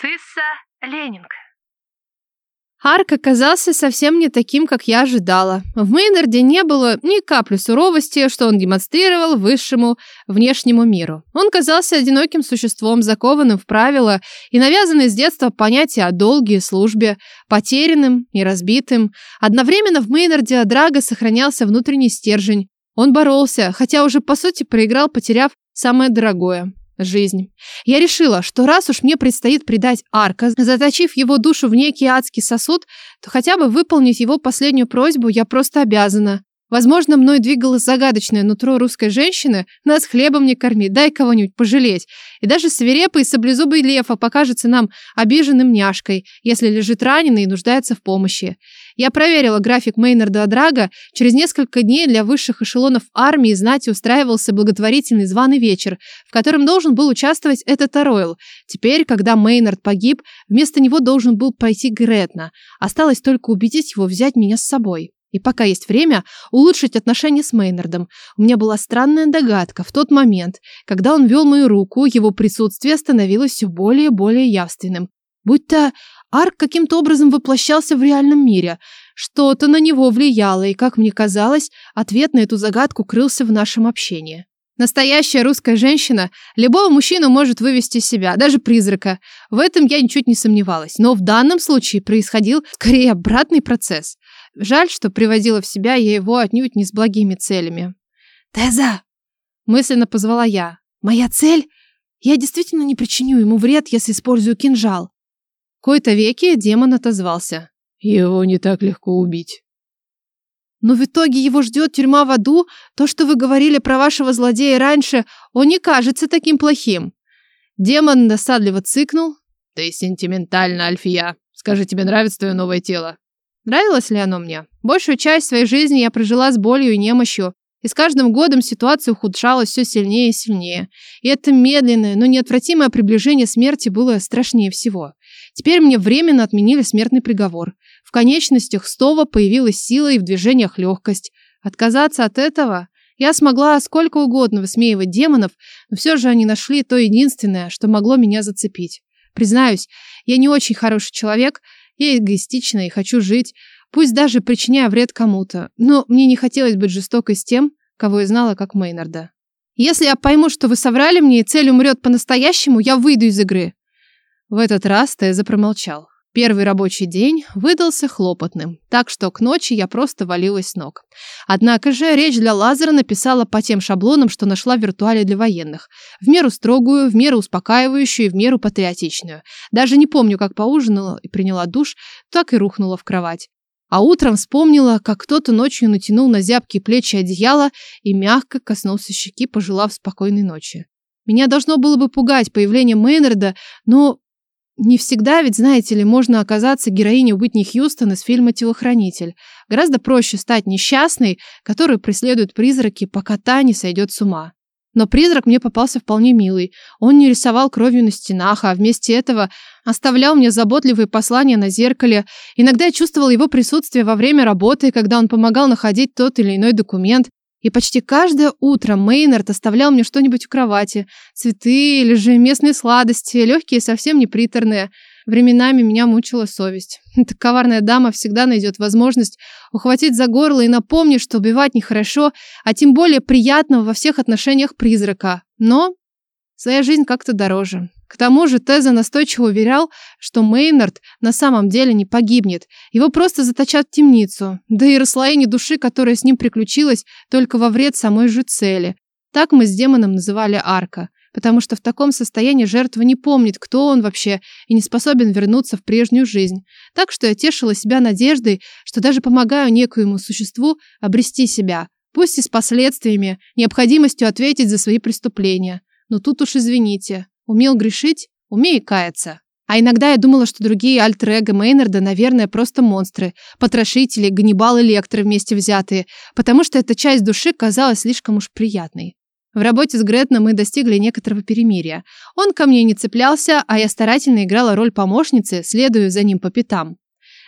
Цисса Ленинг. Арк оказался совсем не таким, как я ожидала. В Мейнарде не было ни капли суровости, что он демонстрировал высшему внешнему миру. Он казался одиноким существом, закованным в правила и навязанный с детства понятие о долге и службе, потерянным и разбитым. Одновременно в Мейнарде Драго сохранялся внутренний стержень. Он боролся, хотя уже по сути проиграл, потеряв самое дорогое жизнь. Я решила, что раз уж мне предстоит предать Арка, заточив его душу в некий адский сосуд, то хотя бы выполнить его последнюю просьбу я просто обязана. Возможно, мной двигалось загадочное нутро русской женщины «Нас хлебом не корми, дай кого-нибудь пожалеть». И даже свирепый саблезубый лев покажется нам обиженным няшкой, если лежит раненый и нуждается в помощи. Я проверила график Мейнарда Драга. Через несколько дней для высших эшелонов армии знати устраивался благотворительный званый вечер, в котором должен был участвовать этот Оройл. Теперь, когда Мейнард погиб, вместо него должен был пойти Гретна. Осталось только убедить его взять меня с собой. И пока есть время, улучшить отношения с Мейнардом. У меня была странная догадка. В тот момент, когда он вел мою руку, его присутствие становилось все более и более явственным. Будь-то Арк каким-то образом воплощался в реальном мире. Что-то на него влияло, и, как мне казалось, ответ на эту загадку крылся в нашем общении. Настоящая русская женщина любого мужчину может вывести из себя, даже призрака. В этом я ничуть не сомневалась. Но в данном случае происходил скорее обратный процесс. Жаль, что приводила в себя я его отнюдь не с благими целями. «Теза!» – мысленно позвала я. «Моя цель? Я действительно не причиню ему вред, если использую кинжал». Кои-то веки демон отозвался. «Его не так легко убить». Но в итоге его ждет тюрьма в аду. То, что вы говорили про вашего злодея раньше, он не кажется таким плохим. Демон досадливо цыкнул. Ты сентиментальна, Альфия. Скажи, тебе нравится твое новое тело? Нравилось ли оно мне? Большую часть своей жизни я прожила с болью и немощью. И с каждым годом ситуация ухудшалась все сильнее и сильнее. И это медленное, но неотвратимое приближение смерти было страшнее всего. Теперь мне временно отменили смертный приговор. В конечностях снова появилась сила и в движениях легкость. Отказаться от этого я смогла сколько угодно высмеивать демонов, но все же они нашли то единственное, что могло меня зацепить. Признаюсь, я не очень хороший человек, я эгоистична и хочу жить, пусть даже причиняя вред кому-то, но мне не хотелось быть жестокой с тем, кого я знала как Мейнарда. Если я пойму, что вы соврали мне и цель умрет по-настоящему, я выйду из игры. В этот раз Теза промолчал. Первый рабочий день выдался хлопотным, так что к ночи я просто валилась с ног. Однако же речь для Лазера написала по тем шаблонам, что нашла в виртуале для военных. В меру строгую, в меру успокаивающую и в меру патриотичную. Даже не помню, как поужинала и приняла душ, так и рухнула в кровать. А утром вспомнила, как кто-то ночью натянул на зябкие плечи одеяло и мягко коснулся щеки, пожелав спокойной ночи. Меня должно было бы пугать появление Мейнарда, но не всегда, ведь, знаете ли, можно оказаться героиней Уитни Хьюстон из фильма «Телохранитель». Гораздо проще стать несчастной, которую преследуют призраки, пока та не сойдет с ума. Но призрак мне попался вполне милый. Он не рисовал кровью на стенах, а вместо этого оставлял мне заботливые послания на зеркале. Иногда я чувствовал его присутствие во время работы, когда он помогал находить тот или иной документ. И почти каждое утро Мейнард оставлял мне что-нибудь у кровати. Цветы или же местные сладости, легкие, совсем не приторные. Временами меня мучила совесть. Эта коварная дама всегда найдет возможность ухватить за горло и напомнить, что убивать нехорошо, а тем более приятного во всех отношениях призрака. Но своя жизнь как-то дороже. К тому же Теза настойчиво уверял, что Мейнард на самом деле не погибнет. Его просто заточат в темницу. Да и расслоение души, которое с ним приключилось, только во вред самой же цели. Так мы с демоном называли Арка. Потому что в таком состоянии жертва не помнит, кто он вообще, и не способен вернуться в прежнюю жизнь. Так что я тешила себя надеждой, что даже помогаю некоему существу обрести себя. Пусть и с последствиями, необходимостью ответить за свои преступления. Но тут уж извините, Умел грешить, умей каяться. А иногда я думала, что другие альтер-эго наверное, просто монстры, потрошители, Ганнибал и Лектор вместе взятые, потому что эта часть души казалась слишком уж приятной. В работе с Гретном мы достигли некоторого перемирия. Он ко мне не цеплялся, а я старательно играла роль помощницы, следуя за ним по пятам.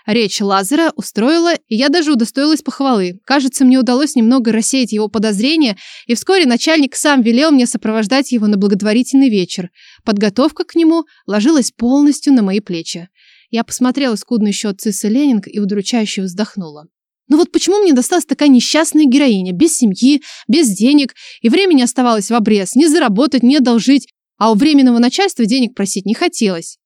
Речь Лазера устроила, и я даже удостоилась похвалы. Кажется, мне удалось немного рассеять его подозрения, и вскоре начальник сам велел мне сопровождать его на благотворительный вечер. Подготовка к нему ложилась полностью на мои плечи. Я посмотрела скудный счет Циссы Ленинг и удручающе вздохнула. Ну вот почему мне досталась такая несчастная героиня, без семьи, без денег, и времени оставалось в обрез, не заработать, не одолжить, а у временного начальства денег просить не хотелось.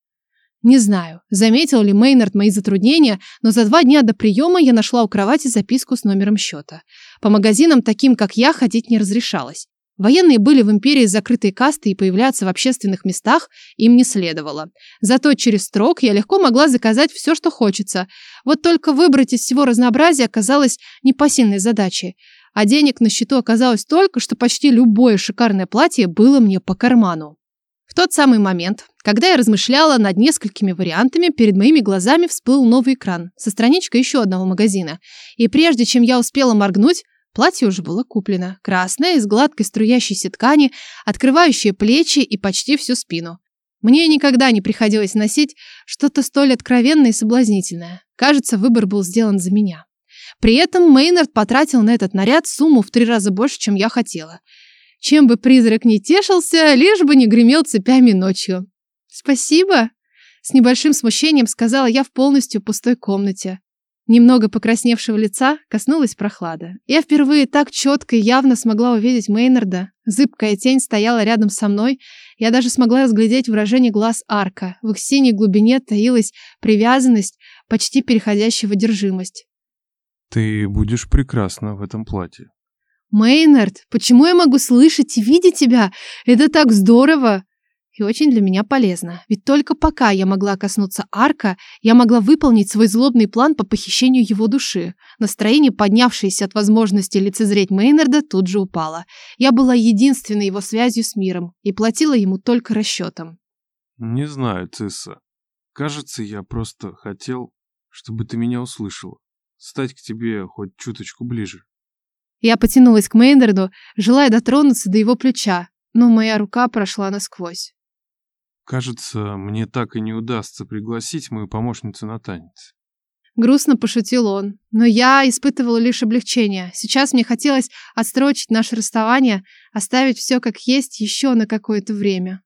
Не знаю, заметил ли Мейнард мои затруднения, но за два дня до приема я нашла у кровати записку с номером счета. По магазинам, таким как я, ходить не разрешалось. Военные были в империи закрытой касты и появляться в общественных местах им не следовало. Зато через строк я легко могла заказать все, что хочется. Вот только выбрать из всего разнообразия оказалось непосильной задачей. А денег на счету оказалось столько, что почти любое шикарное платье было мне по карману. В тот самый момент, когда я размышляла над несколькими вариантами, перед моими глазами всплыл новый экран со страничкой еще одного магазина. И прежде чем я успела моргнуть, платье уже было куплено. Красное, из гладкой струящейся ткани, открывающее плечи и почти всю спину. Мне никогда не приходилось носить что-то столь откровенное и соблазнительное. Кажется, выбор был сделан за меня. При этом Мейнард потратил на этот наряд сумму в три раза больше, чем я хотела – чем бы призрак не тешился, лишь бы не гремел цепями ночью. «Спасибо!» С небольшим смущением сказала я в полностью пустой комнате. Немного покрасневшего лица коснулась прохлада. Я впервые так четко и явно смогла увидеть Мейнарда. Зыбкая тень стояла рядом со мной. Я даже смогла разглядеть выражение глаз Арка. В их синей глубине таилась привязанность, почти переходящая в одержимость. «Ты будешь прекрасна в этом платье», Мейнард, почему я могу слышать и видеть тебя? Это так здорово! И очень для меня полезно. Ведь только пока я могла коснуться арка, я могла выполнить свой злобный план по похищению его души. Настроение, поднявшееся от возможности лицезреть Мейнарда, тут же упало. Я была единственной его связью с миром и платила ему только расчетом. Не знаю, Цисса. Кажется, я просто хотел, чтобы ты меня услышала. Стать к тебе хоть чуточку ближе. Я потянулась к Мейнарду, желая дотронуться до его плеча, но моя рука прошла насквозь. Кажется, мне так и не удастся пригласить мою помощницу на танец. Грустно пошутил он, но я испытывала лишь облегчение. Сейчас мне хотелось отстрочить наше расставание, оставить все как есть еще на какое-то время.